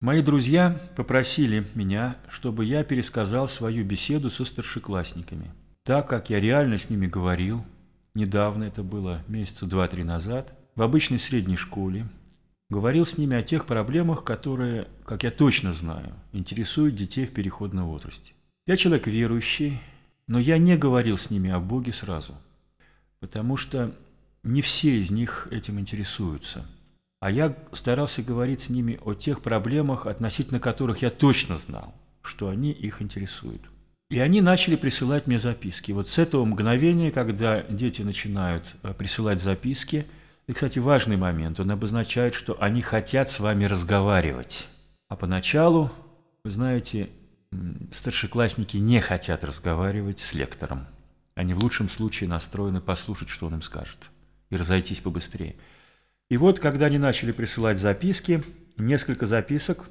Мои друзья попросили меня, чтобы я пересказал свою беседу со старшеклассниками. Так как я реально с ними говорил, недавно это было месяца два-три назад, в обычной средней школе, говорил с ними о тех проблемах, которые, как я точно знаю, интересуют детей в переходном возрасте. Я человек верующий, но я не говорил с ними о Боге сразу, потому что не все из них этим интересуются – а я старался говорить с ними о тех проблемах, относительно которых я точно знал, что они их интересуют. И они начали присылать мне записки. Вот с этого мгновения, когда дети начинают э, присылать записки, и, кстати, важный момент, он обозначает, что они хотят с вами разговаривать. А поначалу, вы знаете, старшеклассники не хотят разговаривать с лектором. Они в лучшем случае настроены послушать, что он им скажет, и разойтись побыстрее. И вот, когда они начали присылать записки, несколько записок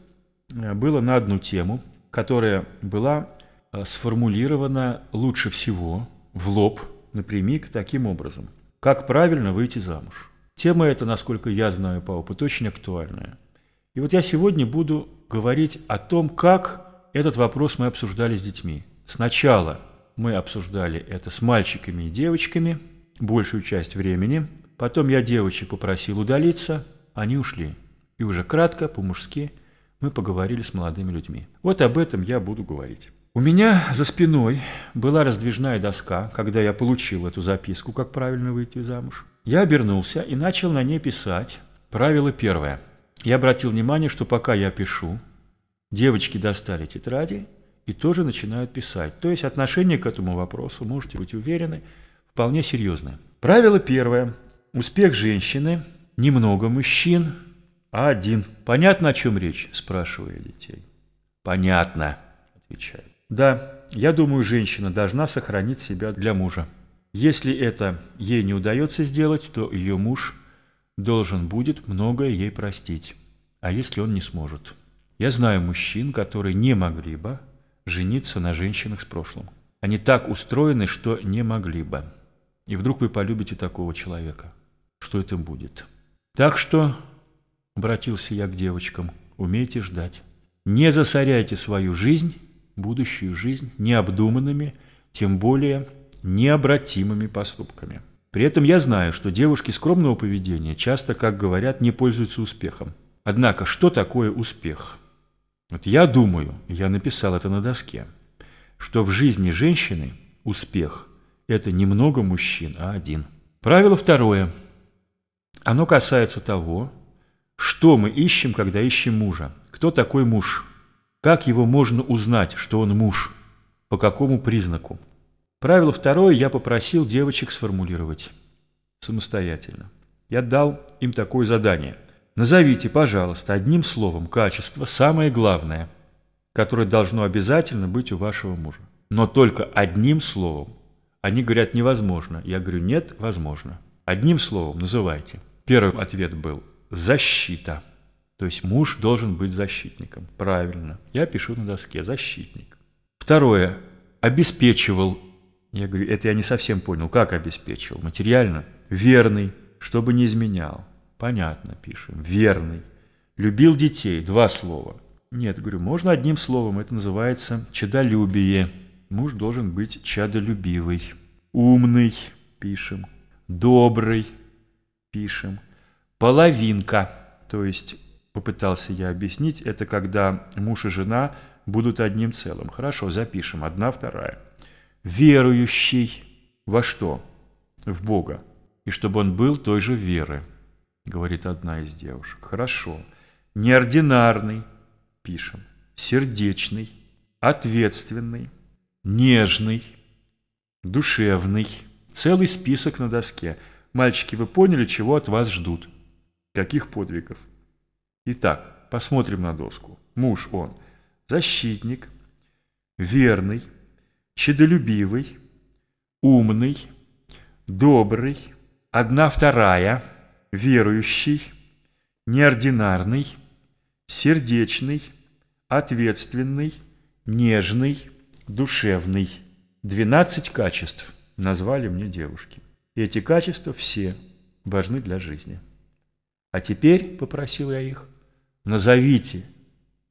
э, было на одну тему, которая была э, сформулирована лучше всего в лоб, напрямик, таким образом. Как правильно выйти замуж? Тема эта, насколько я знаю по опыту, очень актуальная. И вот я сегодня буду говорить о том, как этот вопрос мы обсуждали с детьми. Сначала мы обсуждали это с мальчиками и девочками большую часть времени – Потом я девочек попросил удалиться, они ушли. И уже кратко, по-мужски, мы поговорили с молодыми людьми. Вот об этом я буду говорить. У меня за спиной была раздвижная доска, когда я получил эту записку, как правильно выйти замуж. Я обернулся и начал на ней писать. Правило первое. Я обратил внимание, что пока я пишу, девочки достали тетради и тоже начинают писать. То есть отношение к этому вопросу, можете быть уверены, вполне серьезное. Правило первое. Успех женщины, немного мужчин, а один. Понятно, о чем речь? Спрашиваю я детей. Понятно, отвечают. Да, я думаю, женщина должна сохранить себя для мужа. Если это ей не удается сделать, то ее муж должен будет многое ей простить. А если он не сможет? Я знаю мужчин, которые не могли бы жениться на женщинах с прошлым. Они так устроены, что не могли бы. И вдруг вы полюбите такого человека что это будет. Так что, обратился я к девочкам, умейте ждать. Не засоряйте свою жизнь, будущую жизнь, необдуманными, тем более необратимыми поступками. При этом я знаю, что девушки скромного поведения часто, как говорят, не пользуются успехом. Однако, что такое успех? Вот я думаю, я написал это на доске, что в жизни женщины успех – это не много мужчин, а один. Правило второе – оно касается того, что мы ищем, когда ищем мужа. Кто такой муж? Как его можно узнать, что он муж? По какому признаку? Правило второе я попросил девочек сформулировать самостоятельно. Я дал им такое задание. Назовите, пожалуйста, одним словом качество самое главное, которое должно обязательно быть у вашего мужа. Но только одним словом. Они говорят, невозможно. Я говорю, нет, возможно. Одним словом называйте. Первый ответ был «защита». То есть муж должен быть защитником. Правильно. Я пишу на доске «защитник». Второе. Обеспечивал. Я говорю, это я не совсем понял. Как обеспечивал? Материально? Верный, чтобы не изменял. Понятно, пишем. Верный. Любил детей. Два слова. Нет, говорю, можно одним словом. Это называется чадолюбие. Муж должен быть чадолюбивый. Умный, пишем. Добрый, пишем. Половинка, то есть, попытался я объяснить, это когда муж и жена будут одним целым. Хорошо, запишем. Одна, вторая. Верующий во что? В Бога. И чтобы он был той же веры, говорит одна из девушек. Хорошо. Неординарный, пишем. Сердечный, ответственный, нежный, душевный. Целый список на доске – Мальчики, вы поняли, чего от вас ждут? Каких подвигов? Итак, посмотрим на доску. Муж он защитник, верный, чедолюбивый, умный, добрый, одна вторая, верующий, неординарный, сердечный, ответственный, нежный, душевный. Двенадцать качеств назвали мне девушки. И эти качества все важны для жизни. А теперь, попросил я их, назовите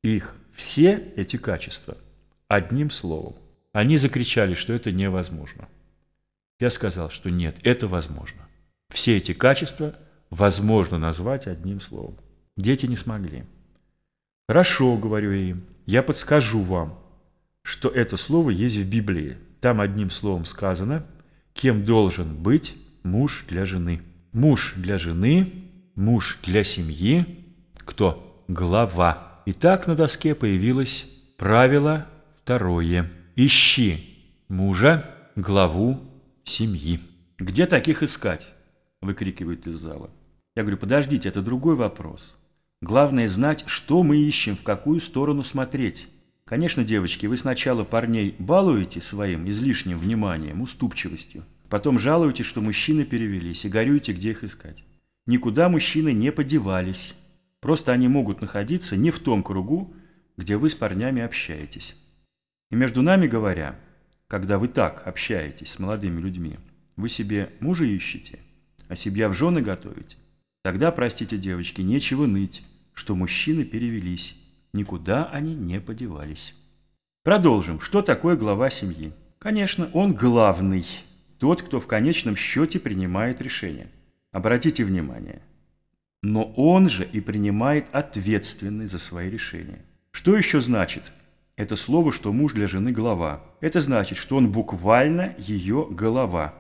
их все эти качества одним словом. Они закричали, что это невозможно. Я сказал, что нет, это возможно. Все эти качества возможно назвать одним словом. Дети не смогли. Хорошо, говорю я им, я подскажу вам, что это слово есть в Библии. Там одним словом сказано, кем должен быть муж для жены. Муж для жены, муж для семьи, кто? Глава. И так на доске появилось правило второе. Ищи мужа, главу семьи. Где таких искать? Выкрикивают из зала. Я говорю, подождите, это другой вопрос. Главное знать, что мы ищем, в какую сторону смотреть. Конечно, девочки, вы сначала парней балуете своим излишним вниманием, уступчивостью. Потом жалуетесь, что мужчины перевелись, и горюете, где их искать. Никуда мужчины не подевались. Просто они могут находиться не в том кругу, где вы с парнями общаетесь. И между нами говоря, когда вы так общаетесь с молодыми людьми, вы себе мужа ищете, а себя в жены готовите, тогда, простите, девочки, нечего ныть, что мужчины перевелись, никуда они не подевались. Продолжим. Что такое глава семьи? Конечно, он главный, тот, кто в конечном счете принимает решение. Обратите внимание. Но он же и принимает ответственность за свои решения. Что еще значит это слово, что муж для жены голова? Это значит, что он буквально ее голова.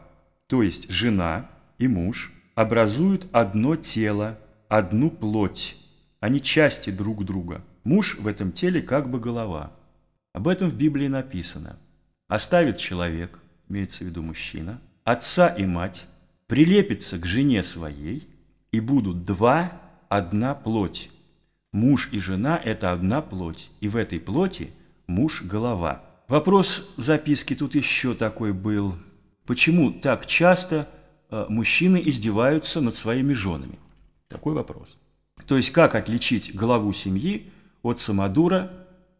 То есть жена и муж образуют одно тело, одну плоть. Они части друг друга. Муж в этом теле как бы голова. Об этом в Библии написано. Оставит человек, имеется в виду мужчина, отца и мать, прилепится к жене своей, и будут два, одна плоть. Муж и жена – это одна плоть, и в этой плоти муж – голова. Вопрос записки тут еще такой был. Почему так часто э, мужчины издеваются над своими женами? Такой вопрос. То есть, как отличить главу семьи от самодура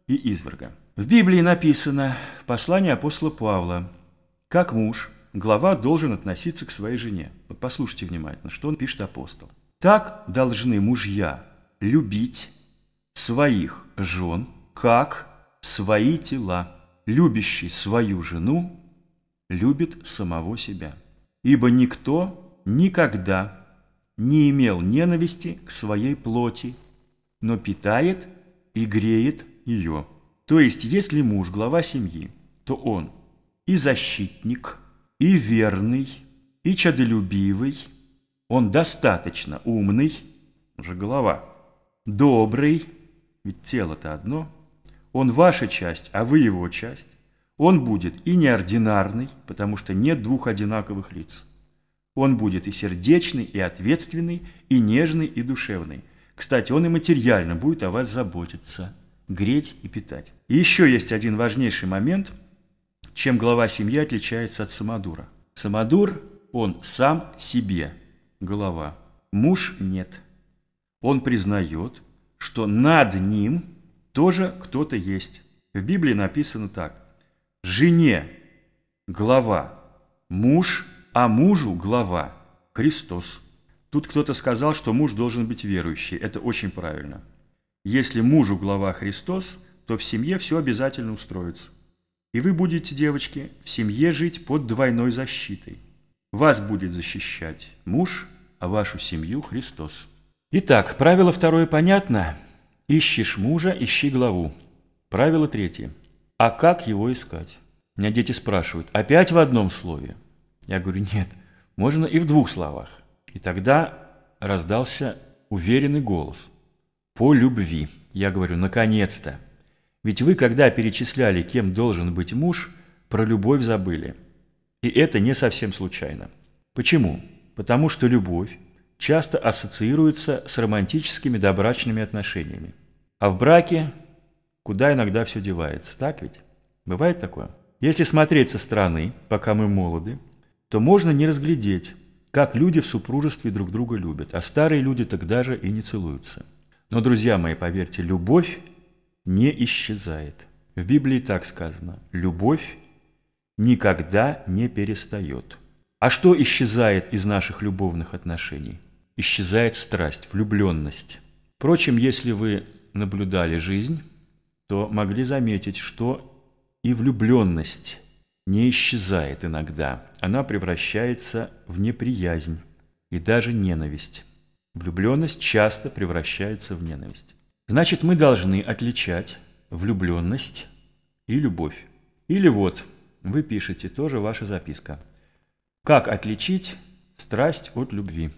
и изверга? В Библии написано в послании апостола Павла, как муж, глава должен относиться к своей жене. Вот послушайте внимательно, что он пишет апостол. Так должны мужья любить своих жен, как свои тела. Любящий свою жену любит самого себя. Ибо никто никогда не имел ненависти к своей плоти, но питает и греет ее. То есть, если муж глава семьи, то он и защитник, и верный, и чадолюбивый, он достаточно умный, уже голова, добрый, ведь тело-то одно, он ваша часть, а вы его часть. Он будет и неординарный, потому что нет двух одинаковых лиц. Он будет и сердечный, и ответственный, и нежный, и душевный. Кстати, он и материально будет о вас заботиться, греть и питать. И еще есть один важнейший момент, чем глава семьи отличается от самодура. Самодур, он сам себе голова. Муж нет. Он признает, что над ним тоже кто-то есть. В Библии написано так. Жене глава муж, а мужу глава Христос. Тут кто-то сказал, что муж должен быть верующий. Это очень правильно. Если мужу глава Христос, то в семье все обязательно устроится. И вы будете, девочки, в семье жить под двойной защитой. Вас будет защищать муж, а вашу семью Христос. Итак, правило второе понятно. Ищешь мужа, ищи главу. Правило третье. А как его искать? Меня дети спрашивают, опять в одном слове? Я говорю, нет, можно и в двух словах. И тогда раздался уверенный голос. По любви. Я говорю, наконец-то. Ведь вы, когда перечисляли, кем должен быть муж, про любовь забыли. И это не совсем случайно. Почему? Потому что любовь часто ассоциируется с романтическими добрачными отношениями. А в браке куда иногда все девается, так ведь? Бывает такое? Если смотреть со стороны, пока мы молоды, то можно не разглядеть, как люди в супружестве друг друга любят, а старые люди тогда же и не целуются. Но, друзья мои, поверьте, любовь не исчезает. В Библии так сказано – любовь никогда не перестает. А что исчезает из наших любовных отношений? Исчезает страсть, влюбленность. Впрочем, если вы наблюдали жизнь, то могли заметить, что и влюбленность не исчезает иногда. Она превращается в неприязнь и даже ненависть. Влюбленность часто превращается в ненависть. Значит, мы должны отличать влюбленность и любовь. Или вот, вы пишете, тоже ваша записка. Как отличить страсть от любви?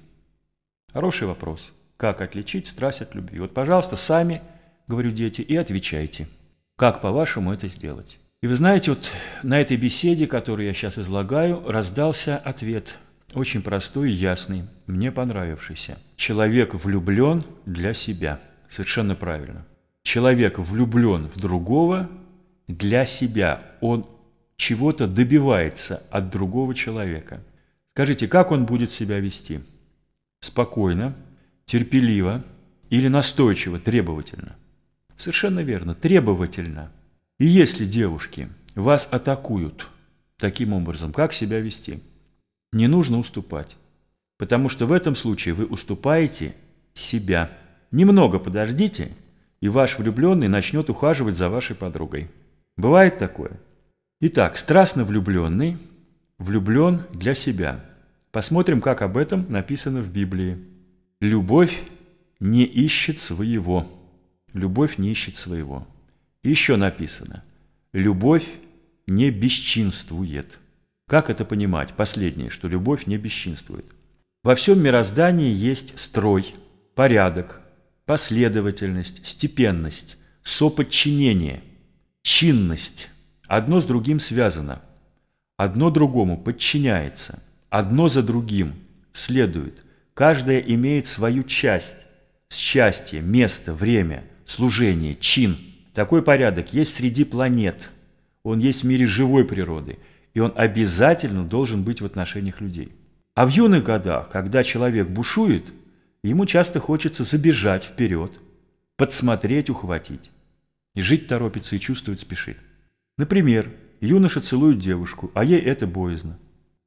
Хороший вопрос. Как отличить страсть от любви? Вот, пожалуйста, сами, говорю дети, и отвечайте. Как, по-вашему, это сделать? И вы знаете, вот на этой беседе, которую я сейчас излагаю, раздался ответ, очень простой и ясный, мне понравившийся. Человек влюблен для себя. Совершенно правильно. Человек влюблен в другого для себя. Он чего-то добивается от другого человека. Скажите, как он будет себя вести? Спокойно, терпеливо или настойчиво, требовательно? Совершенно верно, требовательно. И если девушки вас атакуют таким образом, как себя вести? Не нужно уступать, потому что в этом случае вы уступаете себя. Немного подождите, и ваш влюбленный начнет ухаживать за вашей подругой. Бывает такое? Итак, страстно влюбленный влюблен для себя. Посмотрим, как об этом написано в Библии. Любовь не ищет своего. Любовь не ищет своего. Еще написано. Любовь не бесчинствует. Как это понимать? Последнее, что любовь не бесчинствует. Во всем мироздании есть строй, порядок, последовательность, степенность, соподчинение, чинность – Одно с другим связано. Одно другому подчиняется. Одно за другим следует. Каждое имеет свою часть. Счастье, место, время, служение, чин. Такой порядок есть среди планет. Он есть в мире живой природы. И он обязательно должен быть в отношениях людей. А в юных годах, когда человек бушует, ему часто хочется забежать вперед, подсмотреть, ухватить. И жить торопится, и чувствует спешит. Например, юноша целует девушку, а ей это боязно.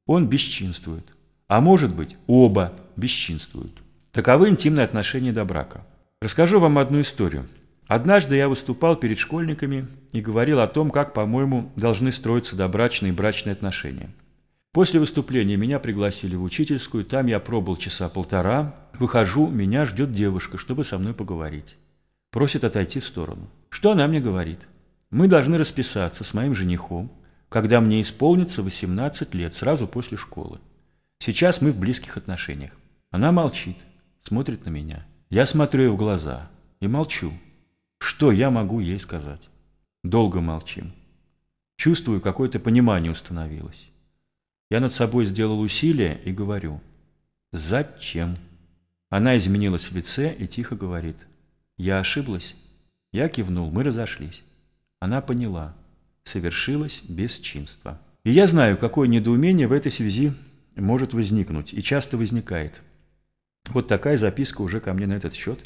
Он бесчинствует. А может быть, оба бесчинствуют. Таковы интимные отношения до брака. Расскажу вам одну историю. Однажды я выступал перед школьниками и говорил о том, как, по-моему, должны строиться добрачные и брачные отношения. После выступления меня пригласили в учительскую, там я пробыл часа полтора. Выхожу, меня ждет девушка, чтобы со мной поговорить. Просит отойти в сторону. Что она мне говорит? Мы должны расписаться с моим женихом, когда мне исполнится 18 лет, сразу после школы. Сейчас мы в близких отношениях. Она молчит, смотрит на меня. Я смотрю ей в глаза и молчу. Что я могу ей сказать? Долго молчим. Чувствую, какое-то понимание установилось. Я над собой сделал усилие и говорю «Зачем?». Она изменилась в лице и тихо говорит «Я ошиблась?» Я кивнул, мы разошлись. Она поняла. Совершилось бесчинство. И я знаю, какое недоумение в этой связи может возникнуть, и часто возникает. Вот такая записка уже ко мне на этот счет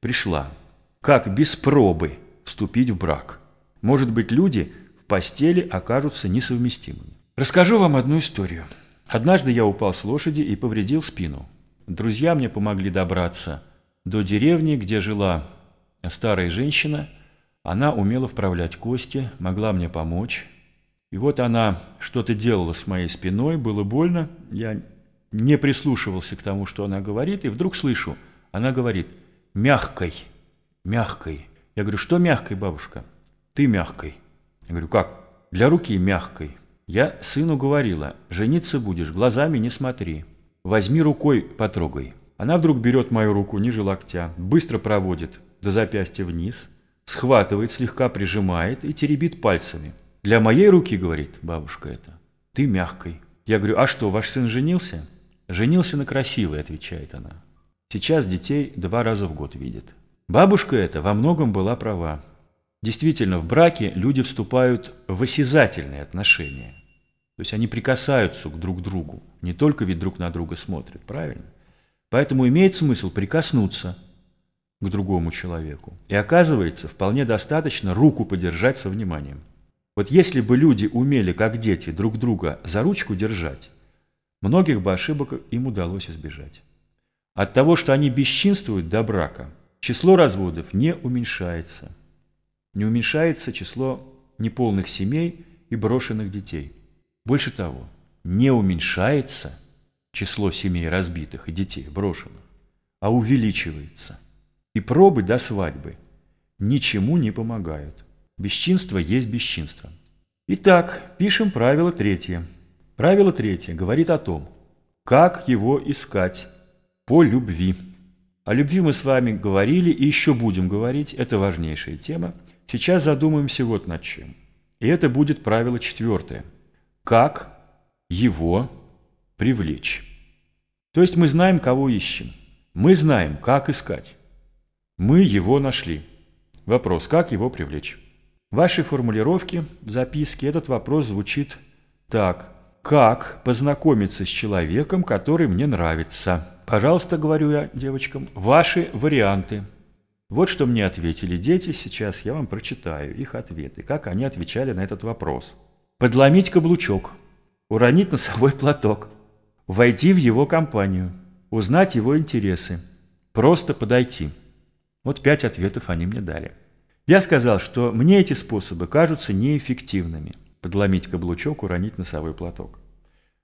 пришла. Как без пробы вступить в брак? Может быть, люди в постели окажутся несовместимыми. Расскажу вам одну историю. Однажды я упал с лошади и повредил спину. Друзья мне помогли добраться до деревни, где жила старая женщина – она умела вправлять кости, могла мне помочь. И вот она что-то делала с моей спиной, было больно. Я не прислушивался к тому, что она говорит, и вдруг слышу, она говорит «мягкой, мягкой». Я говорю, что мягкой, бабушка? Ты мягкой. Я говорю, как? Для руки мягкой. Я сыну говорила, жениться будешь, глазами не смотри. Возьми рукой, потрогай. Она вдруг берет мою руку ниже локтя, быстро проводит до запястья вниз – схватывает, слегка прижимает и теребит пальцами. «Для моей руки, — говорит бабушка это, — ты мягкой». Я говорю, «А что, ваш сын женился?» «Женился на красивой», — отвечает она. «Сейчас детей два раза в год видит». Бабушка эта во многом была права. Действительно, в браке люди вступают в осязательные отношения. То есть они прикасаются друг к другу, не только ведь друг на друга смотрят, правильно? Поэтому имеет смысл прикоснуться – к другому человеку. И оказывается, вполне достаточно руку подержать со вниманием. Вот если бы люди умели, как дети, друг друга за ручку держать, многих бы ошибок им удалось избежать. От того, что они бесчинствуют до брака, число разводов не уменьшается. не уменьшается число неполных семей и брошенных детей. Больше того, не уменьшается число семей разбитых и детей брошенных, а увеличивается. И пробы до свадьбы ничему не помогают. Бесчинство есть бесчинство. Итак, пишем правило третье. Правило третье говорит о том, как его искать по любви. О любви мы с вами говорили и еще будем говорить, это важнейшая тема. Сейчас задумаемся вот над чем. И это будет правило четвертое. Как его привлечь? То есть мы знаем, кого ищем. Мы знаем, как искать. Мы его нашли. Вопрос, как его привлечь? В вашей формулировке записке этот вопрос звучит так. Как познакомиться с человеком, который мне нравится? Пожалуйста, говорю я девочкам, ваши варианты. Вот что мне ответили дети, сейчас я вам прочитаю их ответы, как они отвечали на этот вопрос. Подломить каблучок, уронить носовой платок, войти в его компанию, узнать его интересы, просто подойти. Вот пять ответов они мне дали. Я сказал, что мне эти способы кажутся неэффективными. Подломить каблучок, уронить носовой платок.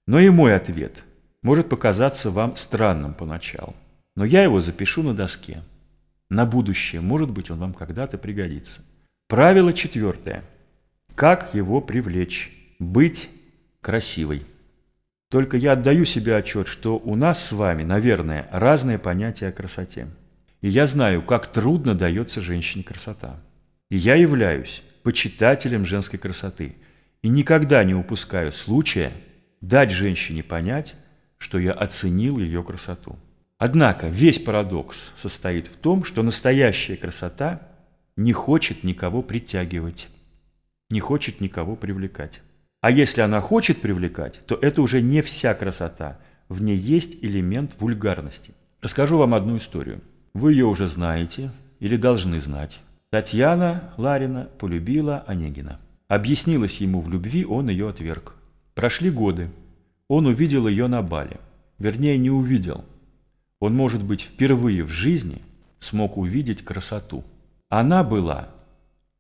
Но и мой ответ может показаться вам странным поначалу. Но я его запишу на доске. На будущее, может быть, он вам когда-то пригодится. Правило четвертое. Как его привлечь? Быть красивой. Только я отдаю себе отчет, что у нас с вами, наверное, разное понятие о красоте. И я знаю, как трудно дается женщине красота. И я являюсь почитателем женской красоты и никогда не упускаю случая дать женщине понять, что я оценил ее красоту. Однако весь парадокс состоит в том, что настоящая красота не хочет никого притягивать, не хочет никого привлекать. А если она хочет привлекать, то это уже не вся красота, в ней есть элемент вульгарности. Расскажу вам одну историю. Вы ее уже знаете или должны знать. Татьяна Ларина полюбила Онегина. Объяснилась ему в любви, он ее отверг. Прошли годы. Он увидел ее на бале. Вернее, не увидел. Он, может быть, впервые в жизни смог увидеть красоту. Она была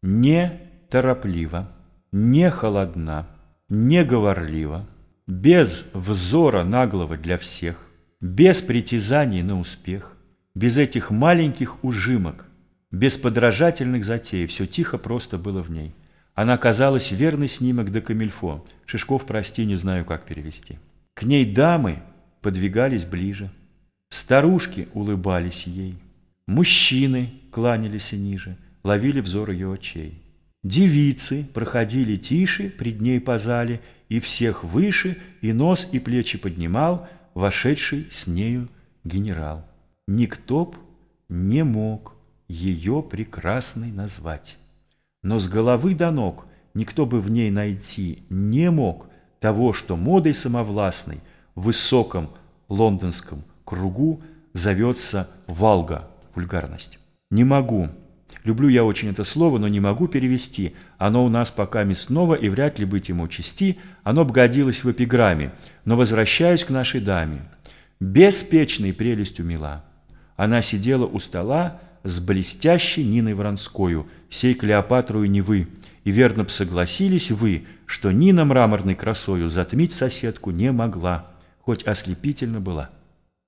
не тороплива, не холодна, не говорлива, без взора наглого для всех, без притязаний на успех, без этих маленьких ужимок, без подражательных затей, все тихо просто было в ней. Она казалась верный снимок до камильфо. Шишков, прости, не знаю, как перевести. К ней дамы подвигались ближе. Старушки улыбались ей. Мужчины кланялись ниже, ловили взор ее очей. Девицы проходили тише пред ней по зале, и всех выше, и нос, и плечи поднимал вошедший с нею генерал. Никто б не мог ее прекрасной назвать. Но с головы до ног никто бы в ней найти не мог того, что модой самовластной в высоком лондонском кругу зовется «Валга» – вульгарность. Не могу. Люблю я очень это слово, но не могу перевести. Оно у нас пока мясного и вряд ли быть ему чести. Оно б годилось в эпиграмме. Но возвращаюсь к нашей даме. Беспечной прелестью мила. Она сидела у стола, с блестящей Ниной Воронскою, сей Клеопатрою Невы, и верно б согласились вы, что Нина мраморной красою затмить соседку не могла, хоть ослепительно была.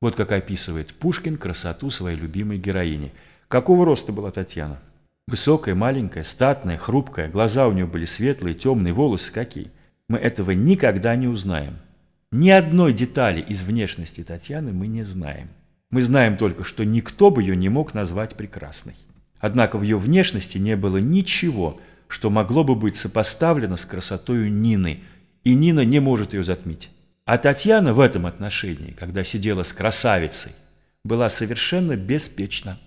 Вот как описывает Пушкин красоту своей любимой героини. Какого роста была Татьяна? Высокая, маленькая, статная, хрупкая, глаза у нее были светлые, темные, волосы какие. Мы этого никогда не узнаем. Ни одной детали из внешности Татьяны мы не знаем. Мы знаем только, что никто бы ее не мог назвать прекрасной. Однако в ее внешности не было ничего, что могло бы быть сопоставлено с красотой Нины, и Нина не может ее затмить. А Татьяна в этом отношении, когда сидела с красавицей, была совершенно беспечна.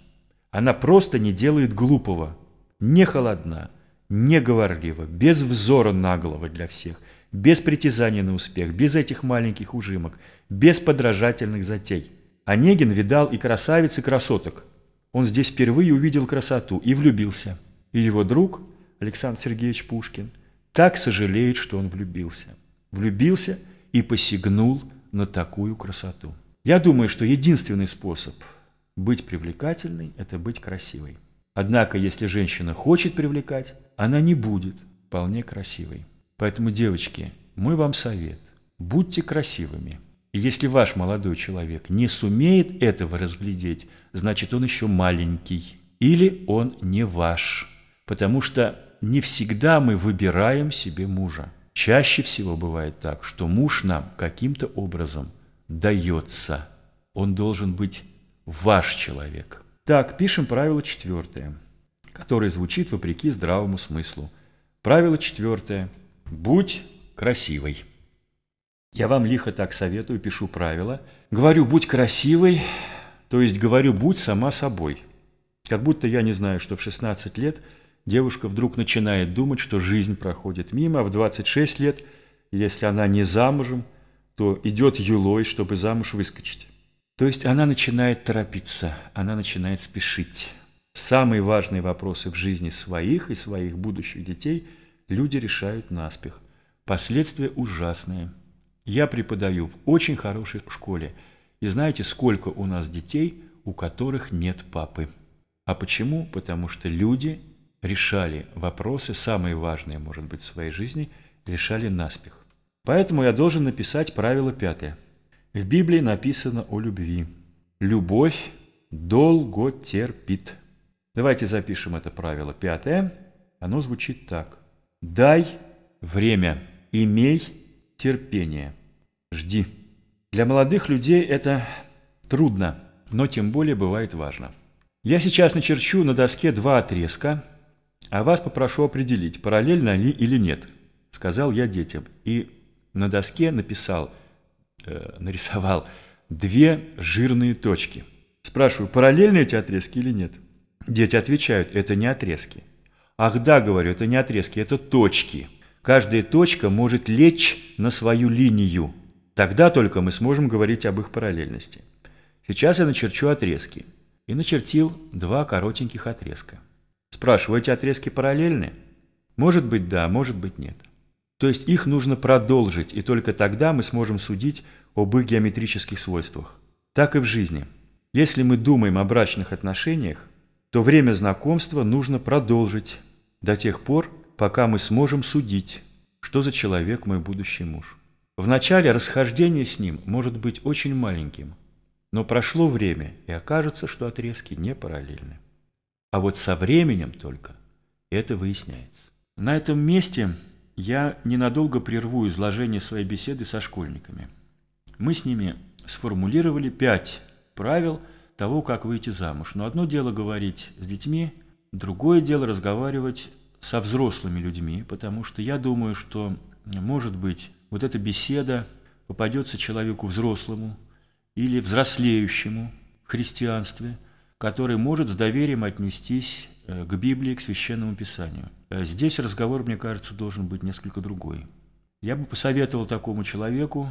Она просто не делает глупого, не холодна, не говорлива, без взора наглого для всех, без притязаний на успех, без этих маленьких ужимок, без подражательных затей. Онегин видал и красавиц, и красоток. Он здесь впервые увидел красоту и влюбился. И его друг, Александр Сергеевич Пушкин, так сожалеет, что он влюбился. Влюбился и посягнул на такую красоту. Я думаю, что единственный способ быть привлекательной – это быть красивой. Однако, если женщина хочет привлекать, она не будет вполне красивой. Поэтому, девочки, мой вам совет – будьте красивыми. И если ваш молодой человек не сумеет этого разглядеть, значит, он еще маленький. Или он не ваш. Потому что не всегда мы выбираем себе мужа. Чаще всего бывает так, что муж нам каким-то образом дается. Он должен быть ваш человек. Так, пишем правило четвертое, которое звучит вопреки здравому смыслу. Правило четвертое. Будь красивой. Я вам лихо так советую, пишу правила. Говорю, будь красивой, то есть говорю, будь сама собой. Как будто я не знаю, что в 16 лет девушка вдруг начинает думать, что жизнь проходит мимо, а в 26 лет, если она не замужем, то идет юлой, чтобы замуж выскочить. То есть она начинает торопиться, она начинает спешить. Самые важные вопросы в жизни своих и своих будущих детей люди решают наспех. Последствия ужасные. Я преподаю в очень хорошей школе. И знаете, сколько у нас детей, у которых нет папы? А почему? Потому что люди решали вопросы, самые важные, может быть, в своей жизни, решали наспех. Поэтому я должен написать правило пятое. В Библии написано о любви. Любовь долго терпит. Давайте запишем это правило пятое. Оно звучит так. Дай время, имей терпение, жди. Для молодых людей это трудно, но тем более бывает важно. Я сейчас начерчу на доске два отрезка – а вас попрошу определить, параллельно они или нет, сказал я детям. И на доске написал, э, нарисовал две жирные точки. Спрашиваю, параллельны эти отрезки или нет? Дети отвечают, это не отрезки. Ах да, говорю, это не отрезки, это точки. Каждая точка может лечь на свою линию. Тогда только мы сможем говорить об их параллельности. Сейчас я начерчу отрезки. И начертил два коротеньких отрезка. Спрашиваю, эти отрезки параллельны? Может быть да, может быть нет. То есть их нужно продолжить, и только тогда мы сможем судить об их геометрических свойствах. Так и в жизни. Если мы думаем о брачных отношениях, то время знакомства нужно продолжить до тех пор, пока мы сможем судить, что за человек мой будущий муж. Вначале расхождение с ним может быть очень маленьким, но прошло время, и окажется, что отрезки не параллельны. А вот со временем только это выясняется. На этом месте я ненадолго прерву изложение своей беседы со школьниками. Мы с ними сформулировали пять правил того, как выйти замуж. Но одно дело говорить с детьми, другое дело разговаривать со взрослыми людьми, потому что я думаю, что, может быть, вот эта беседа попадется человеку взрослому или взрослеющему в христианстве – который может с доверием отнестись э, к Библии, к Священному Писанию. Э, здесь разговор, мне кажется, должен быть несколько другой. Я бы посоветовал такому человеку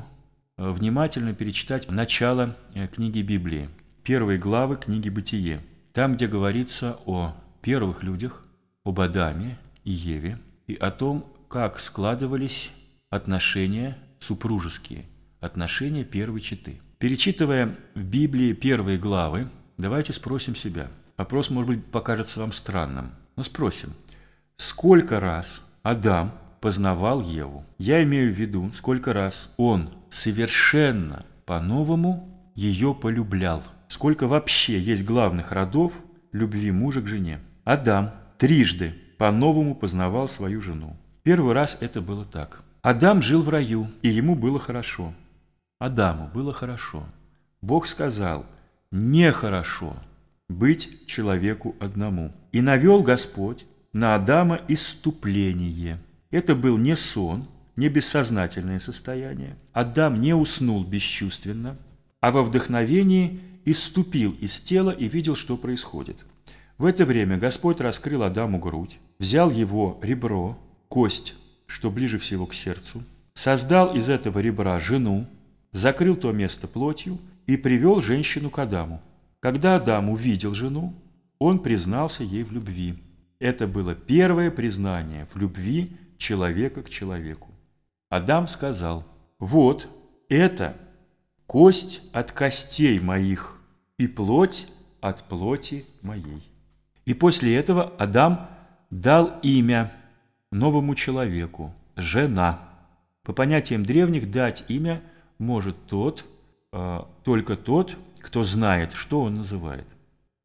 э, внимательно перечитать начало книги Библии, первые главы книги «Бытие», там, где говорится о первых людях, об Адаме и Еве, и о том, как складывались отношения супружеские, отношения первой четы. Перечитывая в Библии первые главы, Давайте спросим себя. Вопрос, может быть, покажется вам странным, но спросим. Сколько раз Адам познавал Еву? Я имею в виду, сколько раз он совершенно по-новому ее полюблял. Сколько вообще есть главных родов любви мужа к жене? Адам трижды по-новому познавал свою жену. Первый раз это было так. Адам жил в раю, и ему было хорошо. Адаму было хорошо. Бог сказал, нехорошо быть человеку одному. И навел Господь на Адама иступление. Это был не сон, не бессознательное состояние. Адам не уснул бесчувственно, а во вдохновении иступил из тела и видел, что происходит. В это время Господь раскрыл Адаму грудь, взял его ребро, кость, что ближе всего к сердцу, создал из этого ребра жену, закрыл то место плотью – и привел женщину к Адаму. Когда Адам увидел жену, он признался ей в любви. Это было первое признание в любви человека к человеку. Адам сказал, «Вот это кость от костей моих и плоть от плоти моей». И после этого Адам дал имя новому человеку – жена. По понятиям древних дать имя может тот, э, только тот, кто знает, что он называет.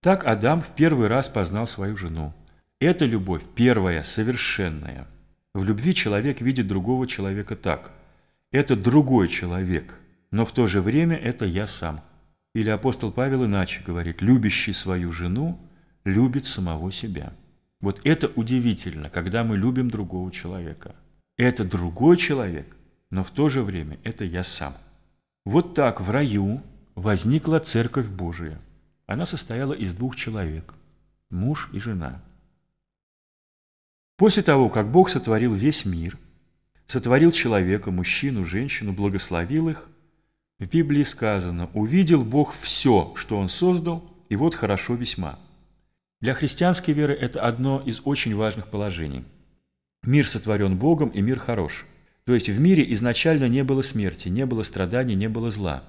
Так Адам в первый раз познал свою жену. Это любовь первая, совершенная. В любви человек видит другого человека так. Это другой человек, но в то же время это я сам. Или апостол Павел иначе говорит, любящий свою жену любит самого себя. Вот это удивительно, когда мы любим другого человека. Это другой человек, но в то же время это я сам. Вот так в раю возникла Церковь Божия. Она состояла из двух человек – муж и жена. После того, как Бог сотворил весь мир, сотворил человека, мужчину, женщину, благословил их, в Библии сказано «Увидел Бог все, что Он создал, и вот хорошо весьма». Для христианской веры это одно из очень важных положений. Мир сотворен Богом, и мир хорош. То есть в мире изначально не было смерти, не было страданий, не было зла.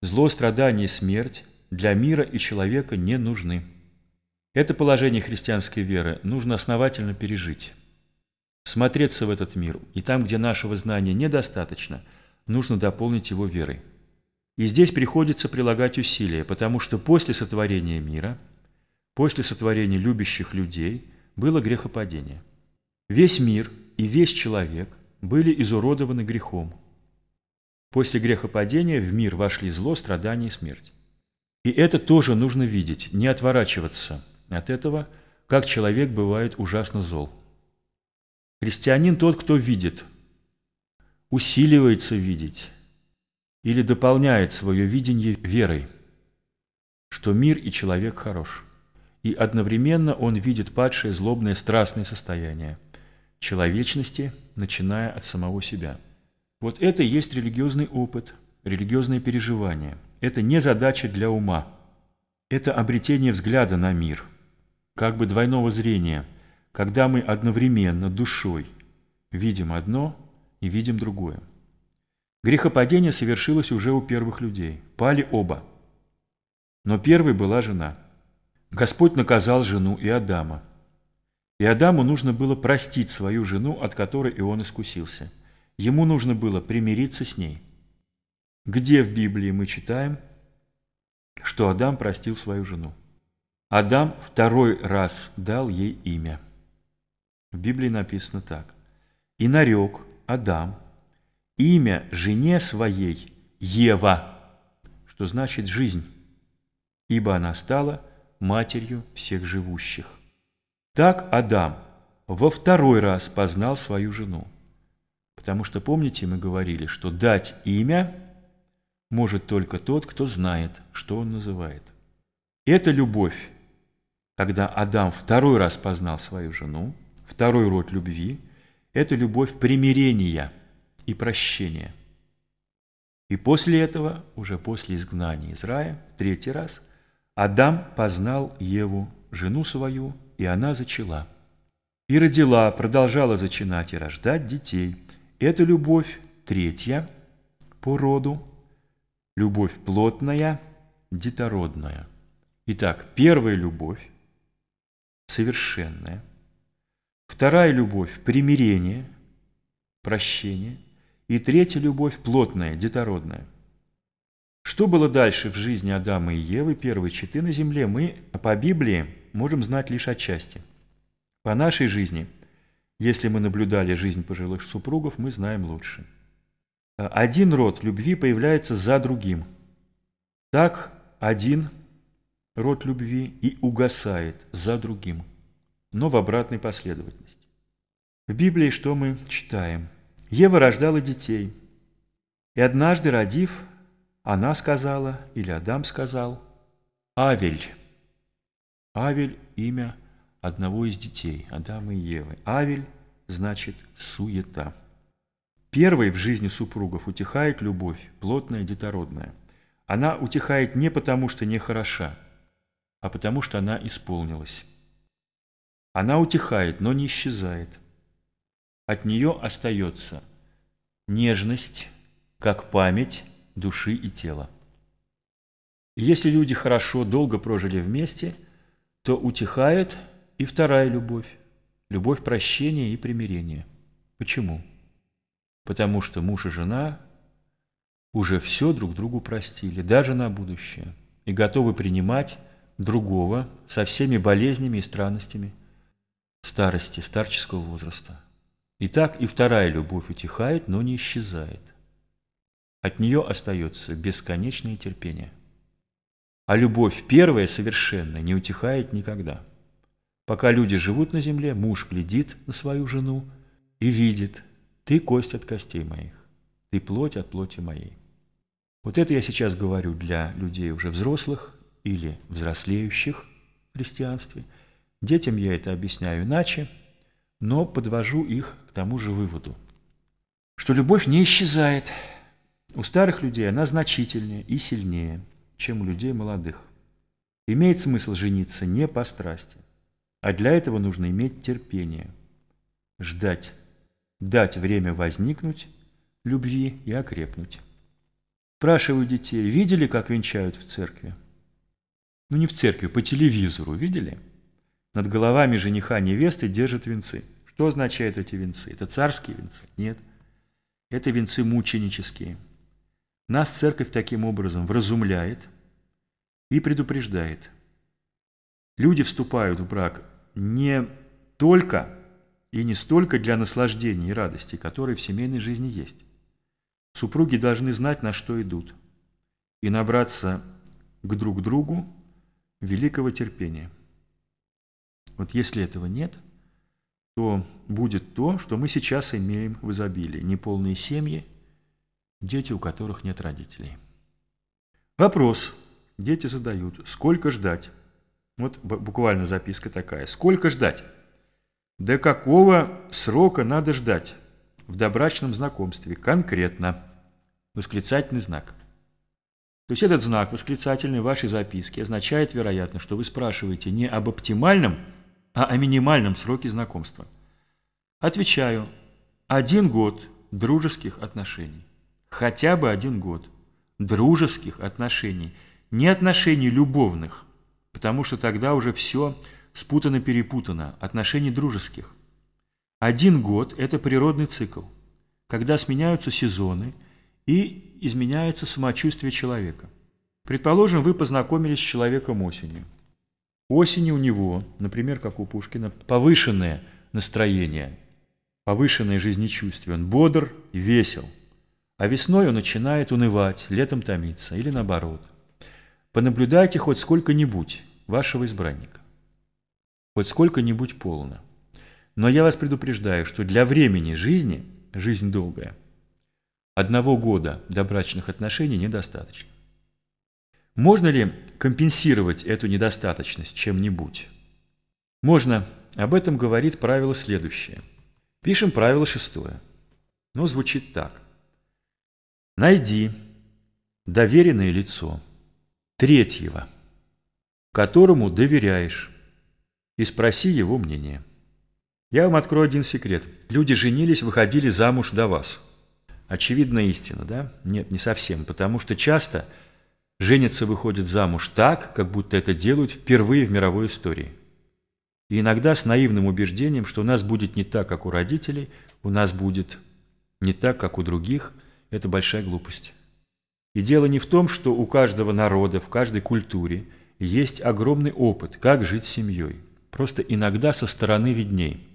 Зло, страдание и смерть для мира и человека не нужны. Это положение христианской веры нужно основательно пережить. Смотреться в этот мир, и там, где нашего знания недостаточно, нужно дополнить его верой. И здесь приходится прилагать усилия, потому что после сотворения мира – После сотворения любящих людей было грехопадение. Весь мир и весь человек были изуродованы грехом. После грехопадения в мир вошли зло, страдания и смерть. И это тоже нужно видеть, не отворачиваться от этого, как человек бывает ужасно зол. Христианин тот, кто видит, усиливается видеть или дополняет свое видение верой, что мир и человек хорош и одновременно он видит падшее злобное страстное состояние человечности, начиная от самого себя. Вот это и есть религиозный опыт, религиозное переживание. Это не задача для ума. Это обретение взгляда на мир, как бы двойного зрения, когда мы одновременно душой видим одно и видим другое. Грехопадение совершилось уже у первых людей. Пали оба. Но первой была жена – Господь наказал жену и Адама. И Адаму нужно было простить свою жену, от которой и он искусился. Ему нужно было примириться с ней. Где в Библии мы читаем, что Адам простил свою жену? Адам второй раз дал ей имя. В Библии написано так. «И нарек Адам имя жене своей Ева, что значит «жизнь», ибо она стала – матерью всех живущих. Так Адам во второй раз познал свою жену. Потому что, помните, мы говорили, что дать имя может только тот, кто знает, что он называет. Это любовь, когда Адам второй раз познал свою жену, второй род любви, это любовь примирения и прощения. И после этого, уже после изгнания из рая, третий раз – Адам познал Еву, жену свою, и она зачала. И родила, продолжала зачинать и рождать детей. Это любовь третья по роду, любовь плотная, детородная. Итак, первая любовь совершенная, вторая любовь – примирение, прощение, и третья любовь – плотная, детородная. Что было дальше в жизни Адама и Евы, первой читы на земле, мы по Библии можем знать лишь отчасти. По нашей жизни, если мы наблюдали жизнь пожилых супругов, мы знаем лучше. Один род любви появляется за другим. Так один род любви и угасает за другим, но в обратной последовательности. В Библии что мы читаем? Ева рождала детей, и однажды, родив, она сказала, или Адам сказал, Авель. Авель – имя одного из детей, Адама и Евы. Авель значит суета. Первой в жизни супругов утихает любовь, плотная, детородная. Она утихает не потому, что не хороша, а потому, что она исполнилась. Она утихает, но не исчезает. От нее остается нежность, как память, души и тела. Если люди хорошо, долго прожили вместе, то утихает и вторая любовь – любовь прощения и примирения. Почему? Потому что муж и жена уже все друг другу простили, даже на будущее, и готовы принимать другого со всеми болезнями и странностями старости, старческого возраста. И так и вторая любовь утихает, но не исчезает. От нее остается бесконечное терпение. А любовь первая, совершенная, не утихает никогда. Пока люди живут на земле, муж глядит на свою жену и видит, ты кость от костей моих, ты плоть от плоти моей. Вот это я сейчас говорю для людей уже взрослых или взрослеющих в христианстве. Детям я это объясняю иначе, но подвожу их к тому же выводу, что любовь не исчезает. У старых людей она значительнее и сильнее, чем у людей молодых. Имеет смысл жениться не по страсти, а для этого нужно иметь терпение, ждать, дать время возникнуть любви и окрепнуть. Спрашиваю детей, видели, как венчают в церкви? Ну, не в церкви, по телевизору, видели? Над головами жениха невесты держат венцы. Что означают эти венцы? Это царские венцы? Нет. Это венцы мученические. Нас церковь таким образом вразумляет и предупреждает. Люди вступают в брак не только и не столько для наслаждения и радости, которые в семейной жизни есть. Супруги должны знать, на что идут, и набраться к друг другу великого терпения. Вот если этого нет, то будет то, что мы сейчас имеем в изобилии. Неполные семьи, дети, у которых нет родителей. Вопрос дети задают, сколько ждать? Вот буквально записка такая. Сколько ждать? До какого срока надо ждать? в добрачном знакомстве конкретно. Восклицательный знак. То есть этот знак восклицательный в вашей записке означает, вероятно, что вы спрашиваете не об оптимальном, а о минимальном сроке знакомства. Отвечаю, один год дружеских отношений. Хотя бы один год дружеских отношений. Не отношений любовных, потому что тогда уже все спутано-перепутано, отношений дружеских. Один год – это природный цикл, когда сменяются сезоны и изменяется самочувствие человека. Предположим, вы познакомились с человеком осенью. Осенью у него, например, как у Пушкина, повышенное настроение, повышенное жизнечувствие. Он бодр весел. А весной он начинает унывать, летом томиться или наоборот. Понаблюдайте хоть сколько-нибудь вашего избранника. Хоть сколько-нибудь полно. Но я вас предупреждаю, что для времени жизни, жизнь долгая, одного года до брачных отношений недостаточно. Можно ли компенсировать эту недостаточность чем-нибудь? Можно. Об этом говорит правило следующее. Пишем правило шестое. Но звучит так. Найди доверенное лицо третьего, которому доверяешь, и спроси его мнение. Я вам открою один секрет. Люди женились, выходили замуж до вас. Очевидная истина, да? Нет, не совсем, потому что часто женятся, выходят замуж так, как будто это делают впервые в мировой истории. И иногда с наивным убеждением, что у нас будет не так, как у родителей, у нас будет не так, как у других, это большая глупость. И дело не в том, что у каждого народа, в каждой культуре есть огромный опыт, как жить с семьей. Просто иногда со стороны видней.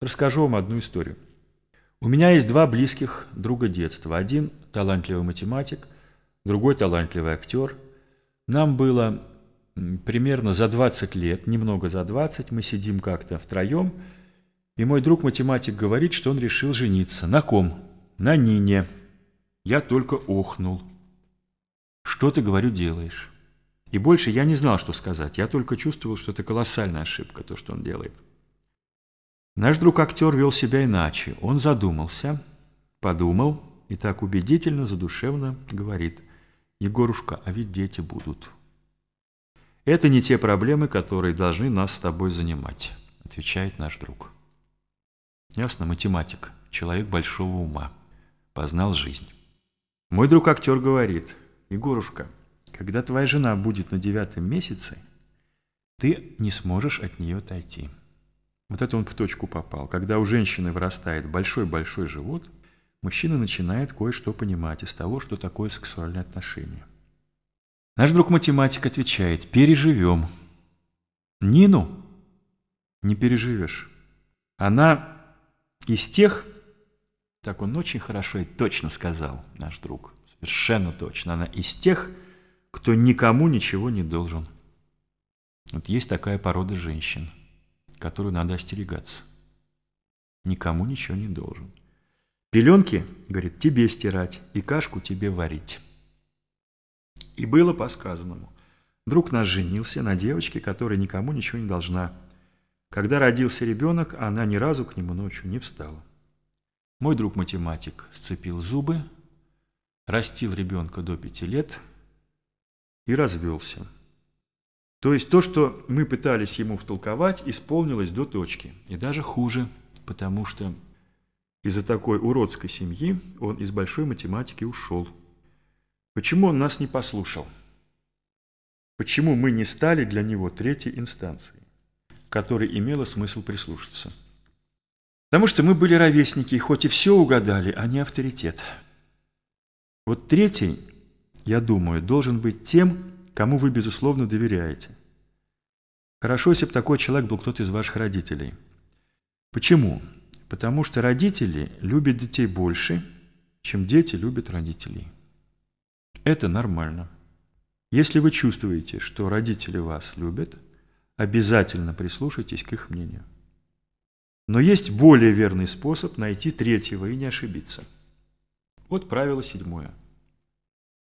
Расскажу вам одну историю. У меня есть два близких друга детства. Один талантливый математик, другой талантливый актер. Нам было примерно за 20 лет, немного за 20, мы сидим как-то втроем, и мой друг математик говорит, что он решил жениться. На ком? На Нине. Я только охнул. Что ты, говорю, делаешь? И больше я не знал, что сказать. Я только чувствовал, что это колоссальная ошибка, то, что он делает. Наш друг-актер вел себя иначе. Он задумался, подумал и так убедительно, задушевно говорит, «Егорушка, а ведь дети будут». «Это не те проблемы, которые должны нас с тобой занимать», отвечает наш друг. Ясно, математик, человек большого ума, познал жизнь. Мой друг-актер говорит, «Егорушка, когда твоя жена будет на девятом месяце, ты не сможешь от нее отойти. Вот это он в точку попал. Когда у женщины вырастает большой-большой живот, мужчина начинает кое-что понимать из того, что такое сексуальное отношение. Наш друг математик отвечает, переживем. Нину не переживешь. Она из тех, так он очень хорошо и точно сказал, наш друг, совершенно точно, она из тех, кто никому ничего не должен. Вот есть такая порода женщин, которую надо остерегаться. Никому ничего не должен. Пеленки, говорит, тебе стирать и кашку тебе варить. И было по сказанному. Друг наш женился на девочке, которая никому ничего не должна. Когда родился ребенок, она ни разу к нему ночью не встала. Мой друг математик сцепил зубы, растил ребенка до пяти лет и развелся. То есть то, что мы пытались ему втолковать, исполнилось до точки. И даже хуже, потому что из-за такой уродской семьи он из большой математики ушел. Почему он нас не послушал? Почему мы не стали для него третьей инстанцией, которой имело смысл прислушаться? Потому что мы были ровесники, хоть и все угадали, а не авторитет. Вот третий, я думаю, должен быть тем, кому вы, безусловно, доверяете. Хорошо, если бы такой человек был кто-то из ваших родителей. Почему? Потому что родители любят детей больше, чем дети любят родителей. Это нормально. Если вы чувствуете, что родители вас любят, обязательно прислушайтесь к их мнению. Но есть более верный способ найти третьего и не ошибиться. Вот правило седьмое.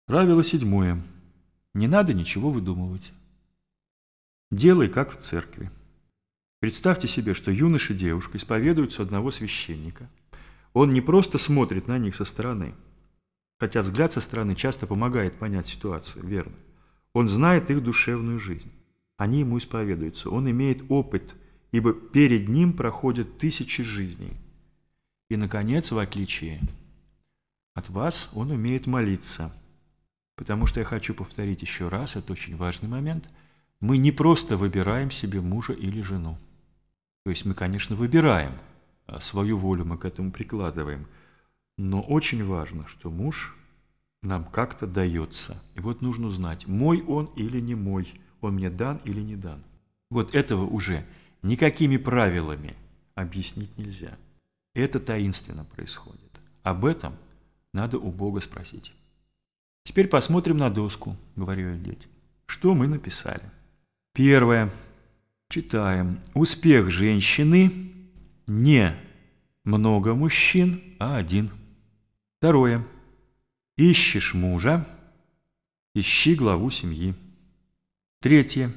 Правило седьмое. Не надо ничего выдумывать. Делай, как в церкви. Представьте себе, что юноша и девушка исповедуются одного священника. Он не просто смотрит на них со стороны – Хотя взгляд со стороны часто помогает понять ситуацию, верно. Он знает их душевную жизнь. Они ему исповедуются. Он имеет опыт, ибо перед ним проходят тысячи жизней. И, наконец, в отличие от вас, он умеет молиться. Потому что я хочу повторить еще раз, это очень важный момент, мы не просто выбираем себе мужа или жену. То есть мы, конечно, выбираем, а свою волю мы к этому прикладываем – но очень важно, что муж нам как-то дается. И вот нужно узнать, мой он или не мой, он мне дан или не дан. Вот этого уже никакими правилами объяснить нельзя. Это таинственно происходит. Об этом надо у Бога спросить. Теперь посмотрим на доску, говорю я детям. Что мы написали? Первое. Читаем. Успех женщины не много мужчин, а один – Второе. Ищешь мужа, ищи главу семьи. Третье.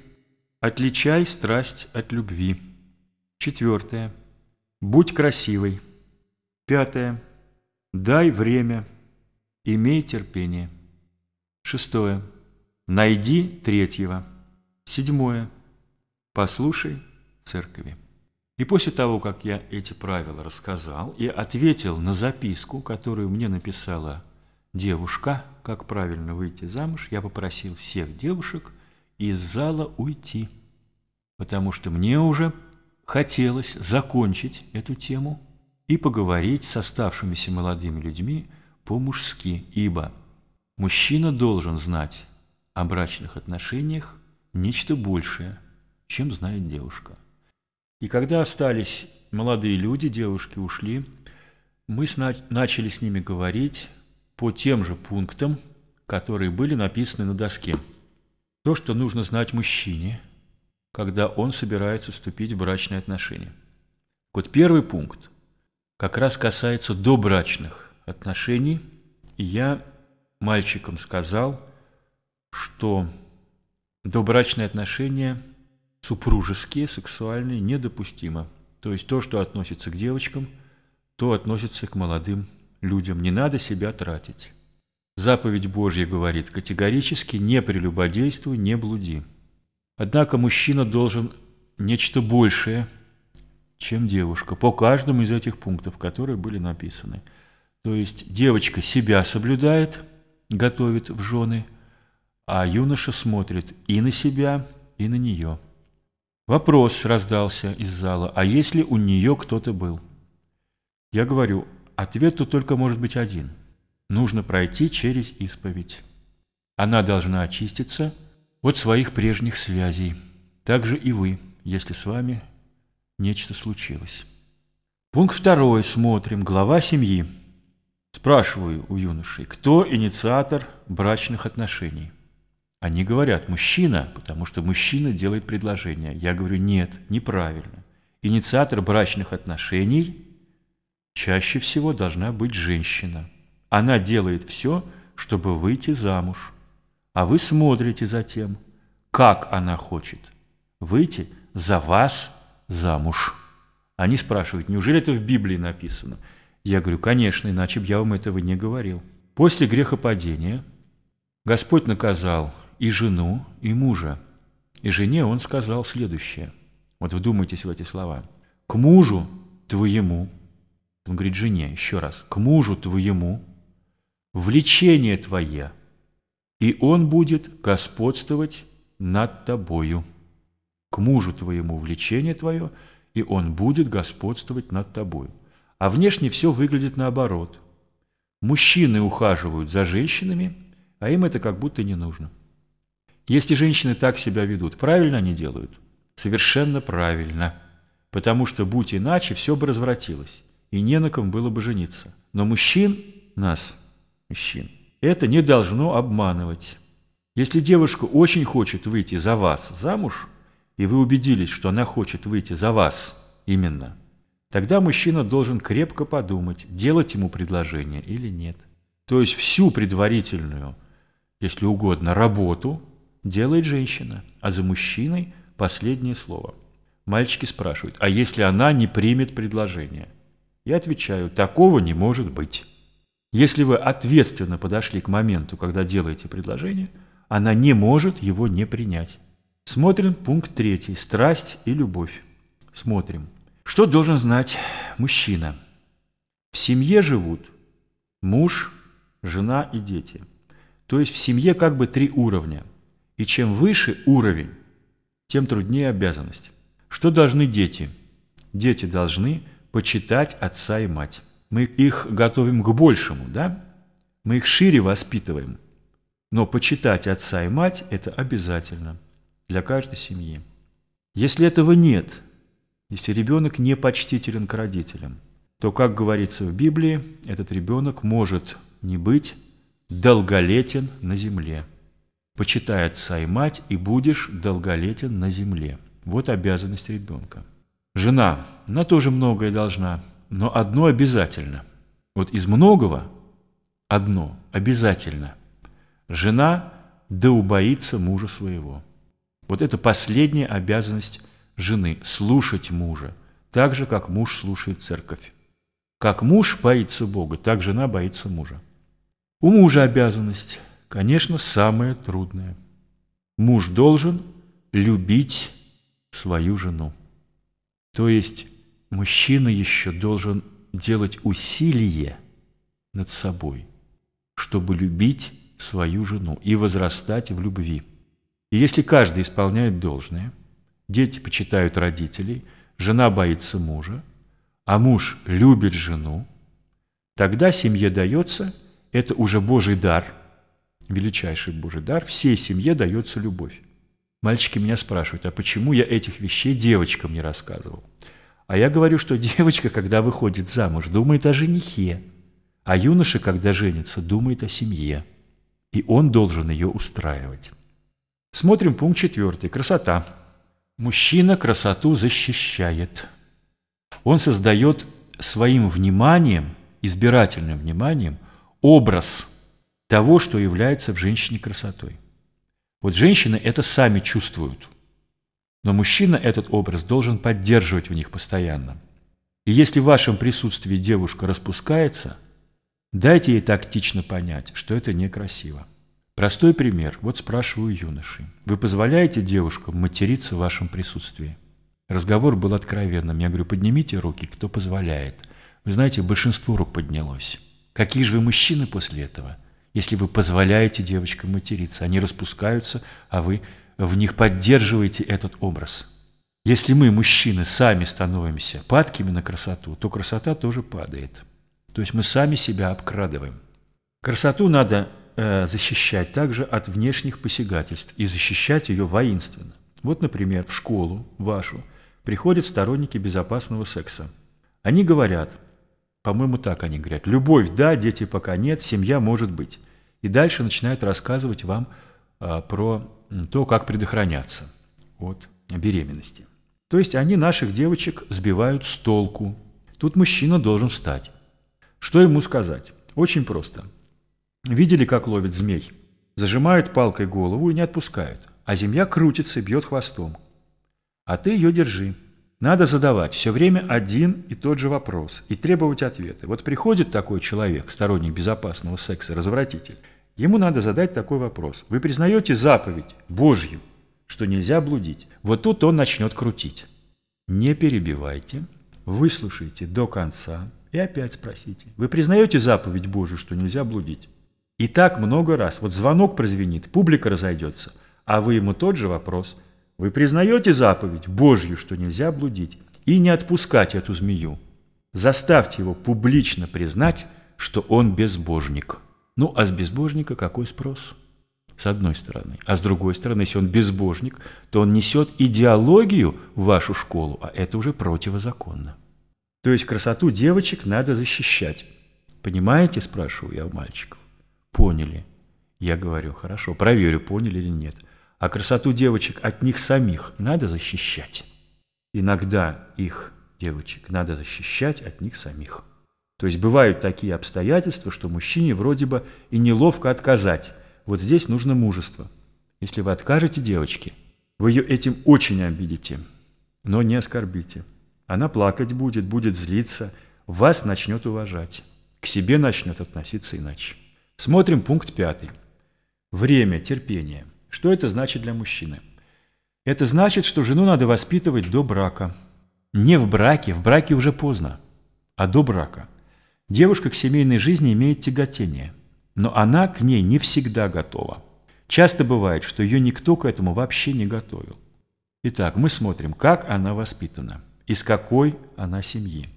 Отличай страсть от любви. Четвертое. Будь красивой. Пятое. Дай время. Имей терпение. Шестое. Найди третьего. Седьмое. Послушай церкви. И после того, как я эти правила рассказал и ответил на записку, которую мне написала девушка, как правильно выйти замуж, я попросил всех девушек из зала уйти, потому что мне уже хотелось закончить эту тему и поговорить с оставшимися молодыми людьми по-мужски, ибо мужчина должен знать о брачных отношениях нечто большее, чем знает девушка. И когда остались молодые люди, девушки ушли, мы начали с ними говорить по тем же пунктам, которые были написаны на доске. То, что нужно знать мужчине, когда он собирается вступить в брачные отношения. Вот первый пункт как раз касается добрачных отношений. И я мальчикам сказал, что добрачные отношения – супружеские, сексуальные недопустимо. То есть то, что относится к девочкам, то относится к молодым людям. Не надо себя тратить. Заповедь Божья говорит категорически «не прелюбодействуй, не блуди». Однако мужчина должен нечто большее, чем девушка, по каждому из этих пунктов, которые были написаны. То есть девочка себя соблюдает, готовит в жены, а юноша смотрит и на себя, и на нее – Вопрос раздался из зала, а если у нее кто-то был? Я говорю, ответ тут только может быть один. Нужно пройти через исповедь. Она должна очиститься от своих прежних связей. Так же и вы, если с вами нечто случилось. Пункт второй. Смотрим. Глава семьи. Спрашиваю у юношей, кто инициатор брачных отношений? Они говорят, мужчина, потому что мужчина делает предложение. Я говорю, нет, неправильно. Инициатор брачных отношений чаще всего должна быть женщина. Она делает все, чтобы выйти замуж. А вы смотрите за тем, как она хочет выйти за вас замуж. Они спрашивают, неужели это в Библии написано? Я говорю, конечно, иначе бы я вам этого не говорил. После грехопадения Господь наказал и жену, и мужа. И жене он сказал следующее. Вот вдумайтесь в эти слова. «К мужу твоему, он говорит жене еще раз, к мужу твоему влечение твое, и он будет господствовать над тобою. К мужу твоему влечение твое, и он будет господствовать над тобою. А внешне все выглядит наоборот. Мужчины ухаживают за женщинами, а им это как будто не нужно. Если женщины так себя ведут, правильно они делают? Совершенно правильно. Потому что, будь иначе, все бы развратилось, и не на ком было бы жениться. Но мужчин, нас, мужчин, это не должно обманывать. Если девушка очень хочет выйти за вас замуж, и вы убедились, что она хочет выйти за вас именно – Тогда мужчина должен крепко подумать, делать ему предложение или нет. То есть всю предварительную, если угодно, работу делает женщина, а за мужчиной последнее слово. Мальчики спрашивают, а если она не примет предложение? Я отвечаю, такого не может быть. Если вы ответственно подошли к моменту, когда делаете предложение, она не может его не принять. Смотрим пункт третий. Страсть и любовь. Смотрим. Что должен знать мужчина? В семье живут муж, жена и дети. То есть в семье как бы три уровня. И чем выше уровень, тем труднее обязанность. Что должны дети? Дети должны почитать отца и мать. Мы их готовим к большему, да? Мы их шире воспитываем. Но почитать отца и мать – это обязательно для каждой семьи. Если этого нет – если ребенок не почтителен к родителям, то, как говорится в Библии, этот ребенок может не быть долголетен на земле. Почитай отца и мать, и будешь долголетен на земле. Вот обязанность ребенка. Жена, она тоже многое должна, но одно обязательно. Вот из многого одно обязательно. Жена да убоится мужа своего. Вот это последняя обязанность жены – слушать мужа, так же, как муж слушает церковь. Как муж боится Бога, так жена боится мужа. У мужа обязанность, конечно, самая трудная. Муж должен любить свою жену. То есть мужчина еще должен делать усилие над собой, чтобы любить свою жену и возрастать в любви. И если каждый исполняет должное – дети почитают родителей, жена боится мужа, а муж любит жену, тогда семье дается, это уже Божий дар, величайший Божий дар, всей семье дается любовь. Мальчики меня спрашивают, а почему я этих вещей девочкам не рассказывал? А я говорю, что девочка, когда выходит замуж, думает о женихе, а юноша, когда женится, думает о семье, и он должен ее устраивать. Смотрим пункт четвертый. Красота. Мужчина красоту защищает. Он создает своим вниманием, избирательным вниманием, образ того, что является в женщине красотой. Вот женщины это сами чувствуют, но мужчина этот образ должен поддерживать в них постоянно. И если в вашем присутствии девушка распускается, дайте ей тактично понять, что это некрасиво. Простой пример. Вот спрашиваю юноши. Вы позволяете девушкам материться в вашем присутствии? Разговор был откровенным. Я говорю, поднимите руки, кто позволяет. Вы знаете, большинство рук поднялось. Какие же вы мужчины после этого? Если вы позволяете девочкам материться, они распускаются, а вы в них поддерживаете этот образ. Если мы, мужчины, сами становимся падкими на красоту, то красота тоже падает. То есть мы сами себя обкрадываем. Красоту надо э, защищать также от внешних посягательств и защищать ее воинственно. Вот, например, в школу вашу приходят сторонники безопасного секса. Они говорят, по-моему, так они говорят, любовь, да, дети пока нет, семья может быть. И дальше начинают рассказывать вам э, про то, как предохраняться от беременности. То есть они наших девочек сбивают с толку. Тут мужчина должен встать. Что ему сказать? Очень просто. Видели, как ловит змей? Зажимают палкой голову и не отпускают. А земля крутится, бьет хвостом. А ты ее держи. Надо задавать все время один и тот же вопрос и требовать ответы. Вот приходит такой человек, сторонник безопасного секса, развратитель. Ему надо задать такой вопрос. Вы признаете заповедь Божью что нельзя блудить. Вот тут он начнет крутить. Не перебивайте, выслушайте до конца и опять спросите. Вы признаете заповедь Божию, что нельзя блудить? И так много раз. Вот звонок прозвенит, публика разойдется, а вы ему тот же вопрос. Вы признаете заповедь Божью, что нельзя блудить? И не отпускать эту змею. Заставьте его публично признать, что он безбожник. Ну, а с безбожника какой спрос? с одной стороны. А с другой стороны, если он безбожник, то он несет идеологию в вашу школу, а это уже противозаконно. То есть красоту девочек надо защищать. Понимаете, спрашиваю я у мальчиков. Поняли. Я говорю, хорошо, проверю, поняли или нет. А красоту девочек от них самих надо защищать. Иногда их, девочек, надо защищать от них самих. То есть бывают такие обстоятельства, что мужчине вроде бы и неловко отказать – вот здесь нужно мужество. Если вы откажете девочке, вы ее этим очень обидите, но не оскорбите. Она плакать будет, будет злиться, вас начнет уважать, к себе начнет относиться иначе. Смотрим пункт пятый. Время, терпение. Что это значит для мужчины? Это значит, что жену надо воспитывать до брака. Не в браке, в браке уже поздно, а до брака. Девушка к семейной жизни имеет тяготение – но она к ней не всегда готова. Часто бывает, что ее никто к этому вообще не готовил. Итак, мы смотрим, как она воспитана, из какой она семьи.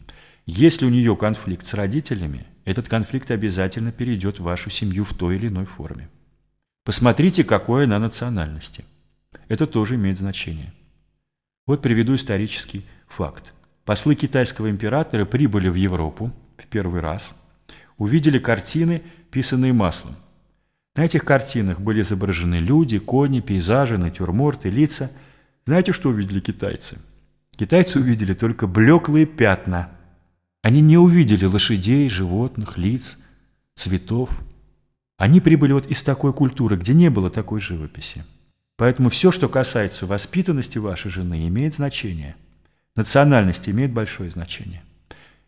Если у нее конфликт с родителями, этот конфликт обязательно перейдет в вашу семью в той или иной форме. Посмотрите, какой она национальности. Это тоже имеет значение. Вот приведу исторический факт. Послы китайского императора прибыли в Европу в первый раз, увидели картины писанные маслом. На этих картинах были изображены люди, кони, пейзажи, натюрморты, лица. Знаете, что увидели китайцы? Китайцы увидели только блеклые пятна. Они не увидели лошадей, животных, лиц, цветов. Они прибыли вот из такой культуры, где не было такой живописи. Поэтому все, что касается воспитанности вашей жены, имеет значение. Национальность имеет большое значение.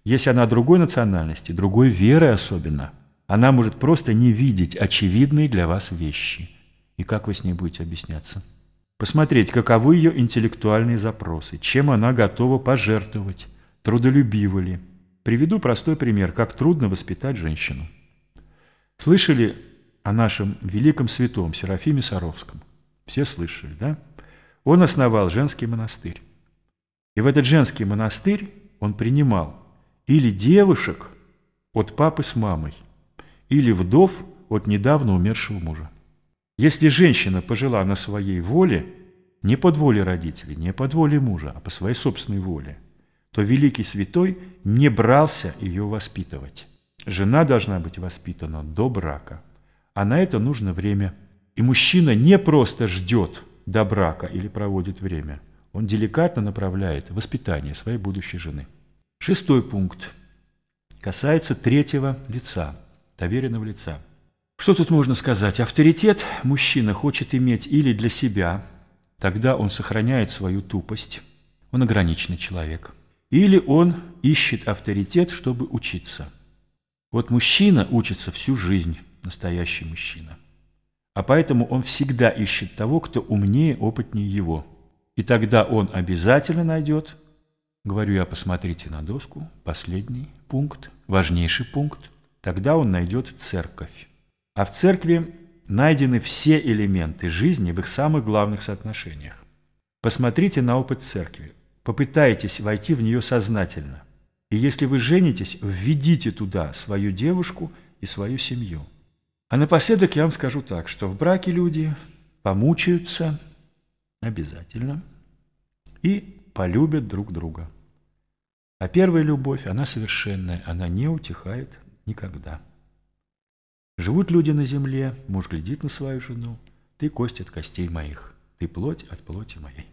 Если она другой национальности, другой веры особенно – она может просто не видеть очевидные для вас вещи. И как вы с ней будете объясняться? Посмотреть, каковы ее интеллектуальные запросы, чем она готова пожертвовать, трудолюбива ли. Приведу простой пример, как трудно воспитать женщину. Слышали о нашем великом святом Серафиме Саровском? Все слышали, да? Он основал женский монастырь. И в этот женский монастырь он принимал или девушек от папы с мамой, или вдов от недавно умершего мужа. Если женщина пожила на своей воле, не под волей родителей, не под волей мужа, а по своей собственной воле, то великий святой не брался ее воспитывать. Жена должна быть воспитана до брака, а на это нужно время. И мужчина не просто ждет до брака или проводит время, он деликатно направляет воспитание своей будущей жены. Шестой пункт касается третьего лица – доверенного лица. Что тут можно сказать? Авторитет мужчина хочет иметь или для себя, тогда он сохраняет свою тупость, он ограниченный человек, или он ищет авторитет, чтобы учиться. Вот мужчина учится всю жизнь, настоящий мужчина. А поэтому он всегда ищет того, кто умнее, опытнее его. И тогда он обязательно найдет, говорю я, посмотрите на доску, последний пункт, важнейший пункт, тогда он найдет церковь. А в церкви найдены все элементы жизни в их самых главных соотношениях. Посмотрите на опыт церкви. Попытайтесь войти в нее сознательно. И если вы женитесь, введите туда свою девушку и свою семью. А напоследок я вам скажу так, что в браке люди помучаются обязательно и полюбят друг друга. А первая любовь, она совершенная, она не утихает никогда. Живут люди на земле, муж глядит на свою жену, ты кость от костей моих, ты плоть от плоти моей.